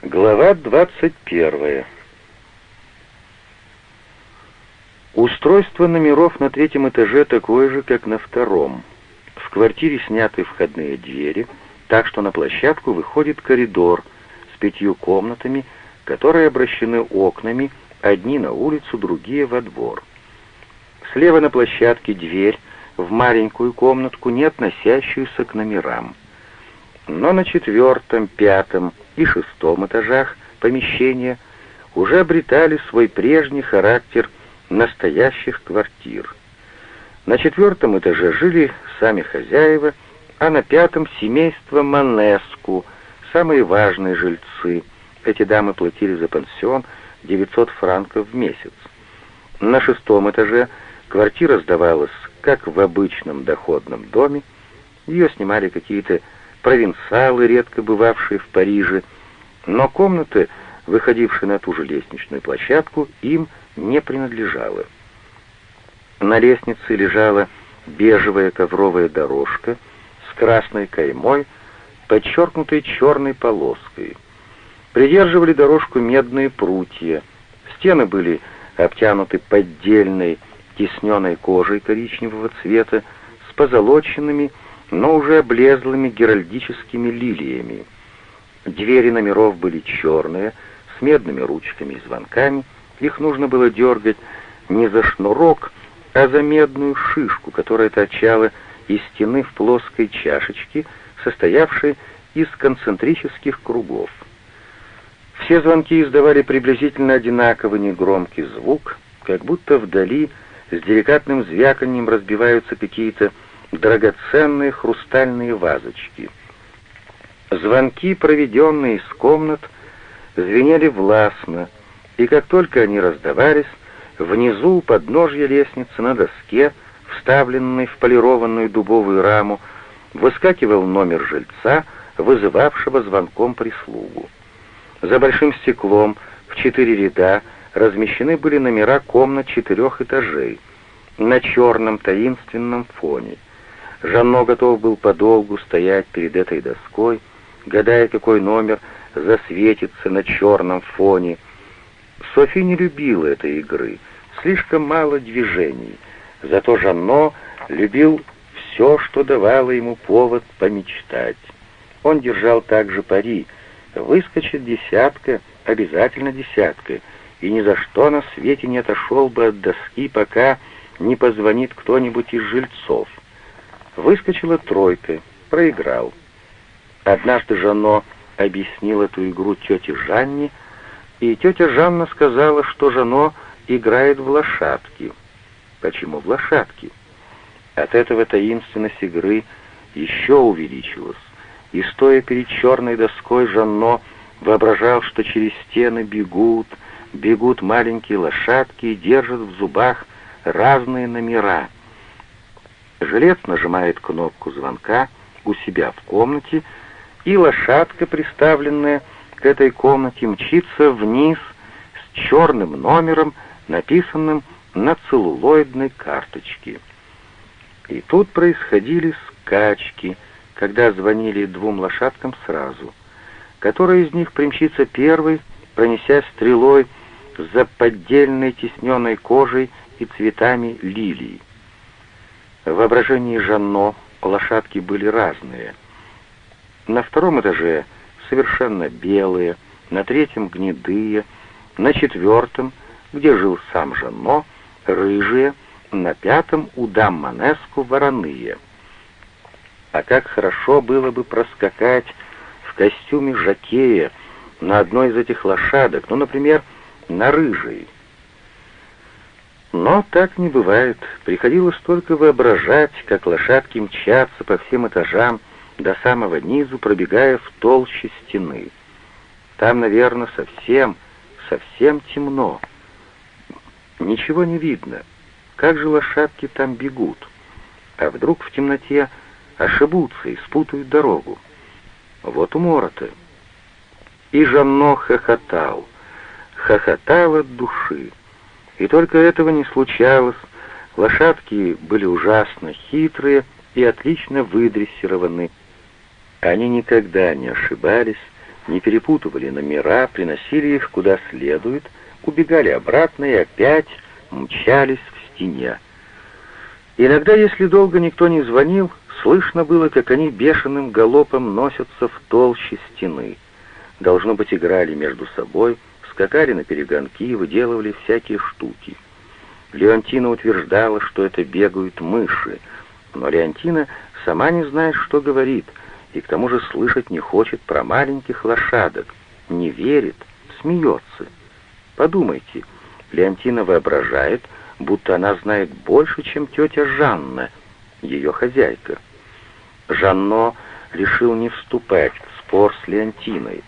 Глава 21. Устройство номеров на третьем этаже такое же, как на втором. В квартире сняты входные двери, так что на площадку выходит коридор с пятью комнатами, которые обращены окнами, одни на улицу, другие во двор. Слева на площадке дверь в маленькую комнатку, не относящуюся к номерам. Но на четвертом, пятом и шестом этажах помещения уже обретали свой прежний характер настоящих квартир. На четвертом этаже жили сами хозяева, а на пятом — семейство Манеску, самые важные жильцы. Эти дамы платили за пансион 900 франков в месяц. На шестом этаже квартира сдавалась, как в обычном доходном доме. Ее снимали какие-то провинциалы, редко бывавшие в Париже, но комната, выходившая на ту же лестничную площадку, им не принадлежала. На лестнице лежала бежевая ковровая дорожка с красной каймой, подчеркнутой черной полоской. Придерживали дорожку медные прутья. Стены были обтянуты поддельной тисненной кожей коричневого цвета с позолоченными, но уже облезлыми геральдическими лилиями. Двери номеров были черные, с медными ручками и звонками. Их нужно было дергать не за шнурок, а за медную шишку, которая торчала из стены в плоской чашечке, состоявшей из концентрических кругов. Все звонки издавали приблизительно одинаковый негромкий звук, как будто вдали с деликатным звяканием разбиваются какие-то драгоценные хрустальные вазочки. Звонки, проведенные из комнат, звенели властно, и как только они раздавались, внизу у подножья лестницы на доске, вставленной в полированную дубовую раму, выскакивал номер жильца, вызывавшего звонком прислугу. За большим стеклом в четыре ряда размещены были номера комнат четырех этажей на черном таинственном фоне. Жанно готов был подолгу стоять перед этой доской, гадая, какой номер засветится на черном фоне. Софи не любила этой игры, слишком мало движений, зато Жанно любил все, что давало ему повод помечтать. Он держал также пари, выскочит десятка, обязательно десятка, и ни за что на свете не отошел бы от доски, пока не позвонит кто-нибудь из жильцов. Выскочила тройка, проиграл. Однажды Жано объяснил эту игру тете Жанне, и тетя Жанна сказала, что Жано играет в лошадки. Почему в лошадки? От этого таинственность игры еще увеличилась, и, стоя перед черной доской, Жанно воображал, что через стены бегут, бегут маленькие лошадки и держат в зубах разные номера. Жилец нажимает кнопку звонка у себя в комнате, и лошадка, приставленная к этой комнате, мчится вниз с черным номером, написанным на целлулоидной карточке. И тут происходили скачки, когда звонили двум лошадкам сразу. Которая из них примчится первой, пронеся стрелой за поддельной тесненной кожей и цветами лилий. В воображении Жанно лошадки были разные. На втором этаже совершенно белые, на третьем гнедые, на четвертом, где жил сам Жанно, рыжие, на пятом у дам Манеску вороные. А как хорошо было бы проскакать в костюме жакея на одной из этих лошадок, ну, например, на рыжей. Но так не бывает. Приходилось только воображать, как лошадки мчатся по всем этажам до самого низу, пробегая в толще стены. Там, наверное, совсем, совсем темно. Ничего не видно. Как же лошадки там бегут? А вдруг в темноте ошибутся и спутают дорогу? Вот умора-то. И Жанно хохотал, хохотал от души. И только этого не случалось. Лошадки были ужасно хитрые и отлично выдрессированы. Они никогда не ошибались, не перепутывали номера, приносили их куда следует, убегали обратно и опять мчались в стене. Иногда, если долго никто не звонил, слышно было, как они бешеным галопом носятся в толще стены. Должно быть, играли между собой, скакали на перегонки и выделывали всякие штуки. Леонтина утверждала, что это бегают мыши, но Леонтина сама не знает, что говорит, и к тому же слышать не хочет про маленьких лошадок, не верит, смеется. Подумайте, Леонтина воображает, будто она знает больше, чем тетя Жанна, ее хозяйка. Жанно решил не вступать в спор с Леонтиной,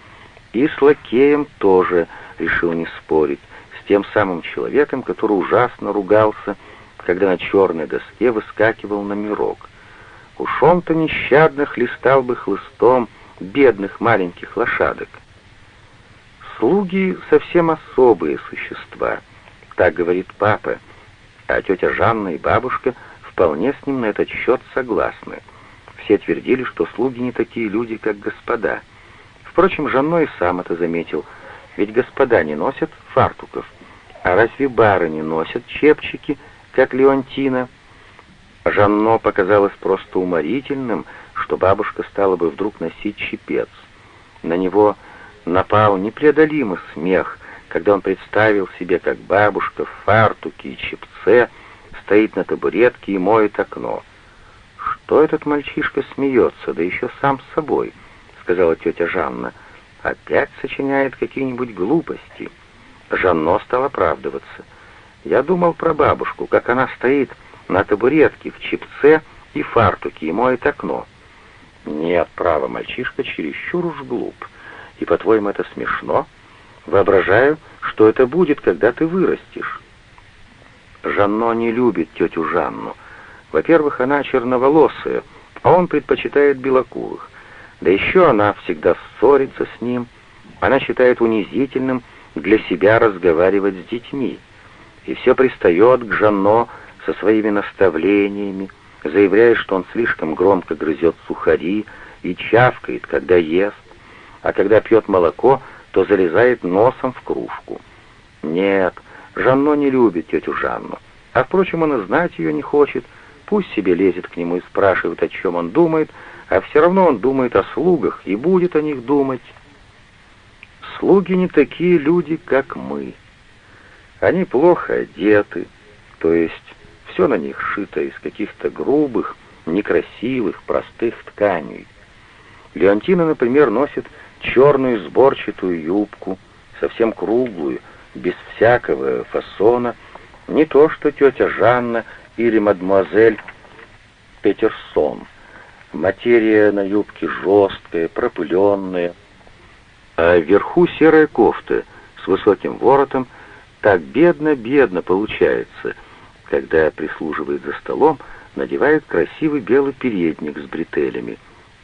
и с лакеем тоже решил не спорить, с тем самым человеком, который ужасно ругался, когда на черной доске выскакивал номерок. Уж он-то нещадно хлестал бы хлыстом бедных маленьких лошадок. Слуги совсем особые существа, так говорит папа, а тетя Жанна и бабушка вполне с ним на этот счет согласны. Все твердили, что слуги не такие люди, как господа. Впрочем, Жанно и сам это заметил, ведь господа не носят фартуков. А разве бары не носят чепчики, как Леонтина? Жанно показалось просто уморительным, что бабушка стала бы вдруг носить чепец. На него напал непреодолимый смех, когда он представил себе, как бабушка в фартуке и чепце стоит на табуретке и моет окно. «Что этот мальчишка смеется, да еще сам с собой?» — сказала тетя Жанна. «Опять сочиняет какие-нибудь глупости». Жанно стал оправдываться. «Я думал про бабушку, как она стоит на табуретке в чипце и фартуке и моет окно». «Нет, право, мальчишка чересчур уж глуп. И, по-твоему, это смешно? Воображаю, что это будет, когда ты вырастешь». Жанно не любит тетю Жанну. Во-первых, она черноволосая, а он предпочитает белокурых. Да еще она всегда ссорится с ним. Она считает унизительным для себя разговаривать с детьми. И все пристает к Жанно со своими наставлениями, заявляя, что он слишком громко грызет сухари и чавкает, когда ест, а когда пьет молоко, то залезает носом в кружку. Нет, Жанно не любит тетю Жанну, а, впрочем, он и знать ее не хочет, пусть себе лезет к нему и спрашивает, о чем он думает, а все равно он думает о слугах и будет о них думать. Слуги не такие люди, как мы. Они плохо одеты, то есть все на них шито из каких-то грубых, некрасивых, простых тканей. Леонтина, например, носит черную сборчатую юбку, совсем круглую, без всякого фасона, не то что тетя Жанна или мадемуазель Петерсон — Материя на юбке жесткая, пропыленная, а вверху серая кофта с высоким воротом так бедно-бедно получается, когда прислуживает за столом, надевает красивый белый передник с бретелями.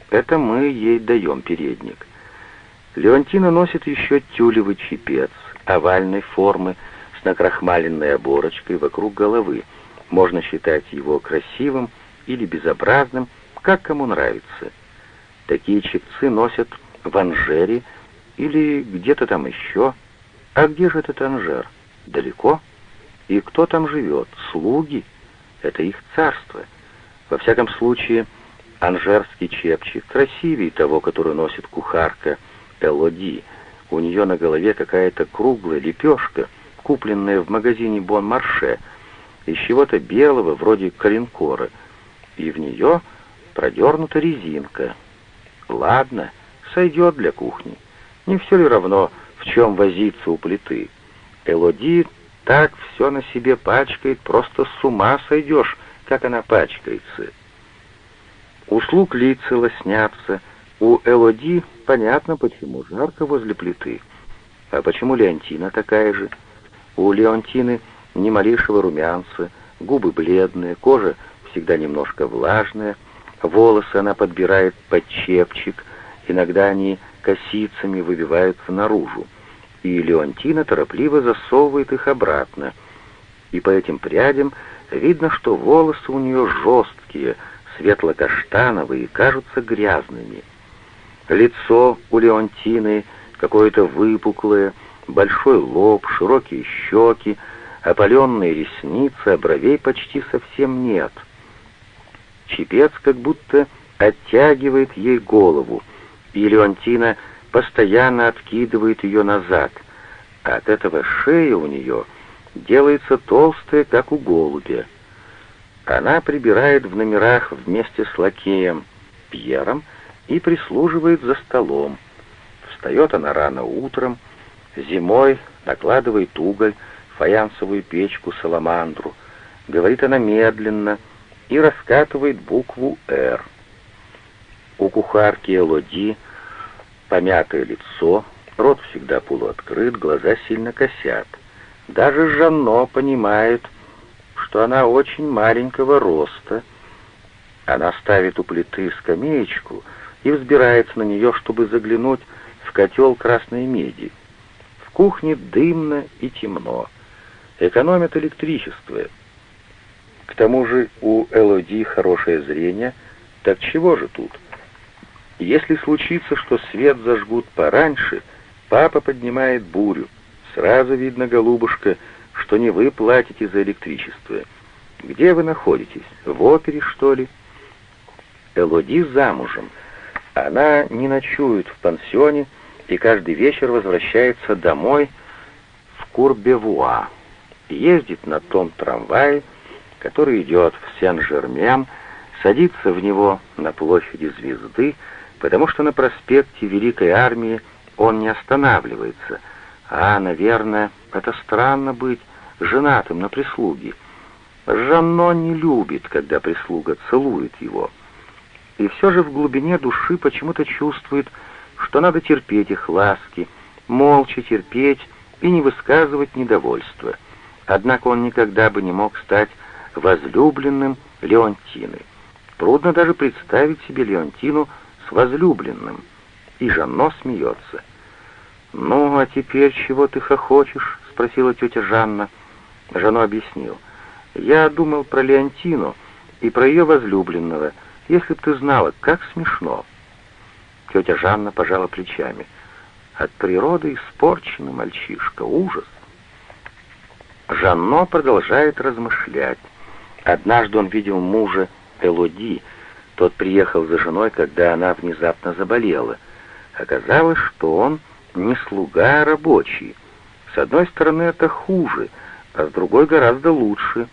Это мы ей даем передник. Леонтина носит еще тюлевый чепец овальной формы с накрахмаленной оборочкой вокруг головы. Можно считать его красивым или безобразным, как кому нравится. Такие чепцы носят в Анжере или где-то там еще. А где же этот Анжер? Далеко? И кто там живет? Слуги? Это их царство. Во всяком случае, анжерский чепчик красивее того, который носит кухарка Элоди. У нее на голове какая-то круглая лепешка, купленная в магазине Бон-Марше, из чего-то белого, вроде калинкора, и в нее продернута резинка. Ладно, сойдет для кухни. Не все ли равно, в чем возиться у плиты? Элоди так все на себе пачкает, просто с ума сойдешь, как она пачкается. У слуг лица лоснятся, у Элоди понятно, почему жарко возле плиты. А почему Леонтина такая же? У Леонтины ни малейшего румянца, губы бледные, кожа всегда немножко влажная — Волосы она подбирает под чепчик, иногда они косицами выбиваются наружу, и Леонтина торопливо засовывает их обратно. И по этим прядям видно, что волосы у нее жесткие, светло-каштановые и кажутся грязными. Лицо у Леонтины какое-то выпуклое, большой лоб, широкие щеки, опаленные ресницы, а бровей почти совсем нет. Чепец как будто оттягивает ей голову, и Леонтина постоянно откидывает ее назад. От этого шея у нее делается толстая, как у голубя. Она прибирает в номерах вместе с лакеем Пьером и прислуживает за столом. Встает она рано утром, зимой накладывает уголь, фаянсовую печку, саламандру. Говорит она медленно и раскатывает букву «Р». У кухарки Элоди помятое лицо, рот всегда полуоткрыт, глаза сильно косят. Даже Жанно понимает, что она очень маленького роста. Она ставит у плиты скамеечку и взбирается на нее, чтобы заглянуть в котел красной меди. В кухне дымно и темно. Экономят электричество. Тому же у Элоди хорошее зрение, так чего же тут? Если случится, что свет зажгут пораньше, папа поднимает бурю. Сразу видно, голубушка, что не вы платите за электричество. Где вы находитесь? В опере, что ли? Элоди замужем. Она не ночует в пансионе и каждый вечер возвращается домой в Курбевуа. Ездит на том трамвае, который идет в Сен-Жермен, садится в него на площади Звезды, потому что на проспекте Великой Армии он не останавливается, а, наверное, это странно быть женатым на прислуге. Жанно не любит, когда прислуга целует его. И все же в глубине души почему-то чувствует, что надо терпеть их ласки, молча терпеть и не высказывать недовольства. Однако он никогда бы не мог стать возлюбленным Леонтины. Трудно даже представить себе Леонтину с возлюбленным. И Жанно смеется. «Ну, а теперь чего ты хохочешь?» — спросила тетя Жанна. Жано объяснил. «Я думал про Леонтину и про ее возлюбленного. Если б ты знала, как смешно». Тетя Жанна пожала плечами. «От природы испорченный мальчишка. Ужас!» Жанно продолжает размышлять. Однажды он видел мужа Элоди, тот приехал за женой, когда она внезапно заболела. Оказалось, что он не слуга, а рабочий. С одной стороны, это хуже, а с другой гораздо лучше.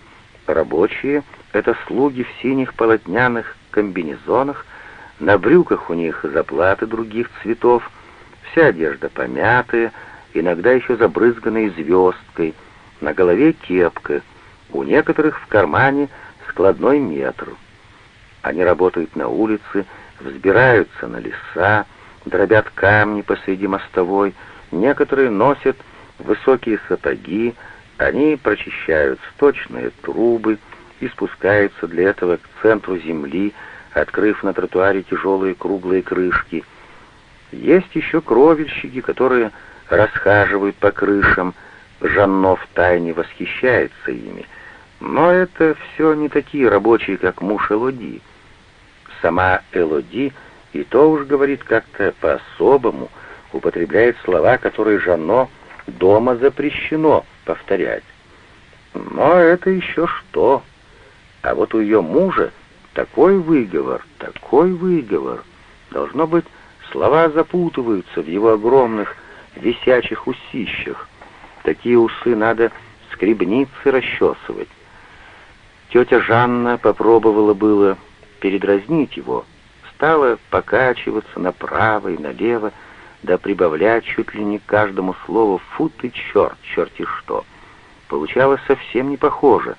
Рабочие — это слуги в синих полотняных комбинезонах, на брюках у них заплаты других цветов, вся одежда помятая, иногда еще забрызганная звездкой, на голове кепка, у некоторых в кармане складной метр — они работают на улице, взбираются на леса, дробят камни посреди мостовой, некоторые носят высокие сапоги, они прочищают сточные трубы и спускаются для этого к центру земли, открыв на тротуаре тяжелые круглые крышки. Есть еще кровельщики, которые расхаживают по крышам, Жанно в тайне восхищается ими. Но это все не такие рабочие, как муж Элоди. Сама Элоди и то уж говорит как-то по-особому, употребляет слова, которые Жано дома запрещено повторять. Но это еще что? А вот у ее мужа такой выговор, такой выговор. Должно быть, слова запутываются в его огромных висячих усищах. Такие усы надо скребницы расчесывать. Тетя Жанна попробовала было передразнить его, стала покачиваться направо и налево, да прибавлять чуть ли не к каждому слову «фу ты черт, черти что». Получалось совсем не похоже,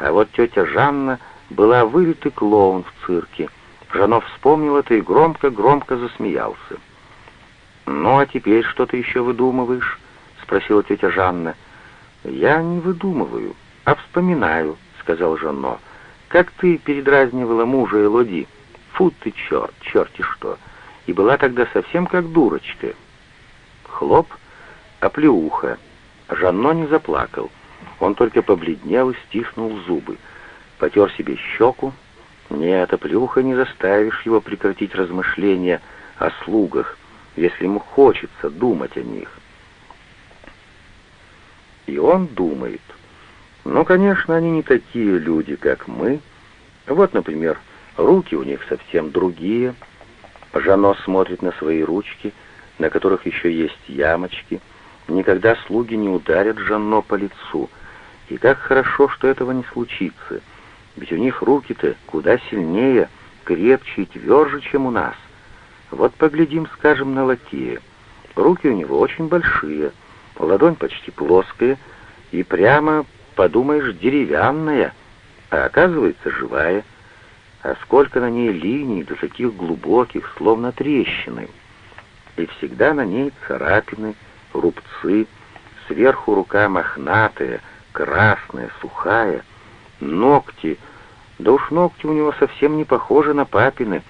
а вот тетя Жанна была вылитый клоун в цирке. Жанов вспомнил это и громко-громко засмеялся. «Ну, а теперь что ты еще выдумываешь?» — спросила тетя Жанна. «Я не выдумываю, а вспоминаю», — сказал Жанно. Как ты передразнивала мужа Элоди? Фу ты, черт, черти что! И была тогда совсем как дурочка. Хлоп, оплеуха. Жанно не заплакал. Он только побледнел и стиснул зубы. Потер себе щеку. Нет, оплеуха не заставишь его прекратить размышления о слугах, если ему хочется думать о них. И он думает. Ну, конечно, они не такие люди, как мы. Вот, например, руки у них совсем другие. Жано смотрит на свои ручки, на которых еще есть ямочки. Никогда слуги не ударят Жанно по лицу. И как хорошо, что этого не случится. Ведь у них руки-то куда сильнее, крепче и тверже, чем у нас. Вот поглядим, скажем, на лакея. Руки у него очень большие, ладонь почти плоская и прямо, подумаешь, деревянная, а оказывается живая. А сколько на ней линий, да таких глубоких, словно трещины. И всегда на ней царапины, рубцы, сверху рука мохнатая, красная, сухая, ногти, да уж ногти у него совсем не похожи на папины,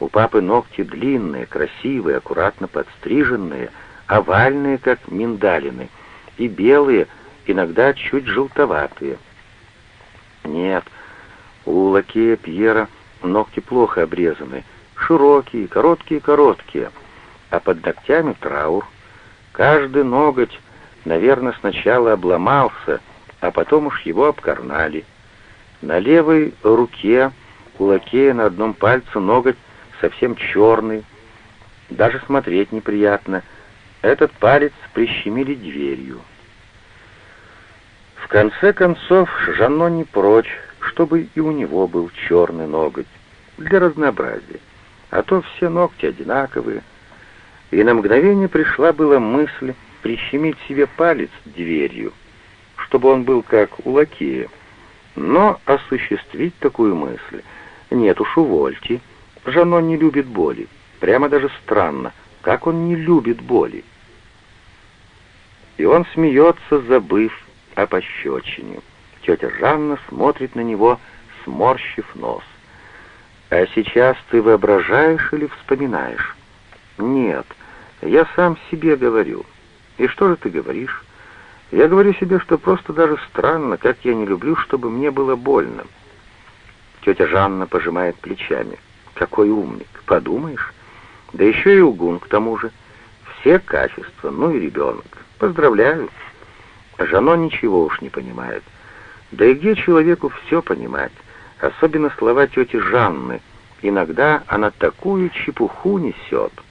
у папы ногти длинные, красивые, аккуратно подстриженные, овальные, как миндалины, и белые, иногда чуть желтоватые. Нет, у лакея Пьера ногти плохо обрезаны, широкие, короткие-короткие, а под ногтями траур. Каждый ноготь, наверное, сначала обломался, а потом уж его обкорнали. На левой руке у лакея на одном пальце ноготь совсем черный, даже смотреть неприятно. Этот палец прищемили дверью. В конце концов, Жанно не прочь, чтобы и у него был черный ноготь, для разнообразия, а то все ногти одинаковые. И на мгновение пришла была мысль прищемить себе палец дверью, чтобы он был как у лакея. Но осуществить такую мысль нет уж увольте, Жано не любит боли. Прямо даже странно, как он не любит боли. И он смеется, забыв о пощечине. Тетя Жанна смотрит на него, сморщив нос. «А сейчас ты воображаешь или вспоминаешь?» «Нет, я сам себе говорю». «И что же ты говоришь?» «Я говорю себе, что просто даже странно, как я не люблю, чтобы мне было больно». Тетя Жанна пожимает плечами. Какой умник, подумаешь? Да еще и угун к тому же. Все качества, ну и ребенок. Поздравляю. Жано ничего уж не понимает. Да и где человеку все понимать? Особенно слова тети Жанны. Иногда она такую чепуху несет —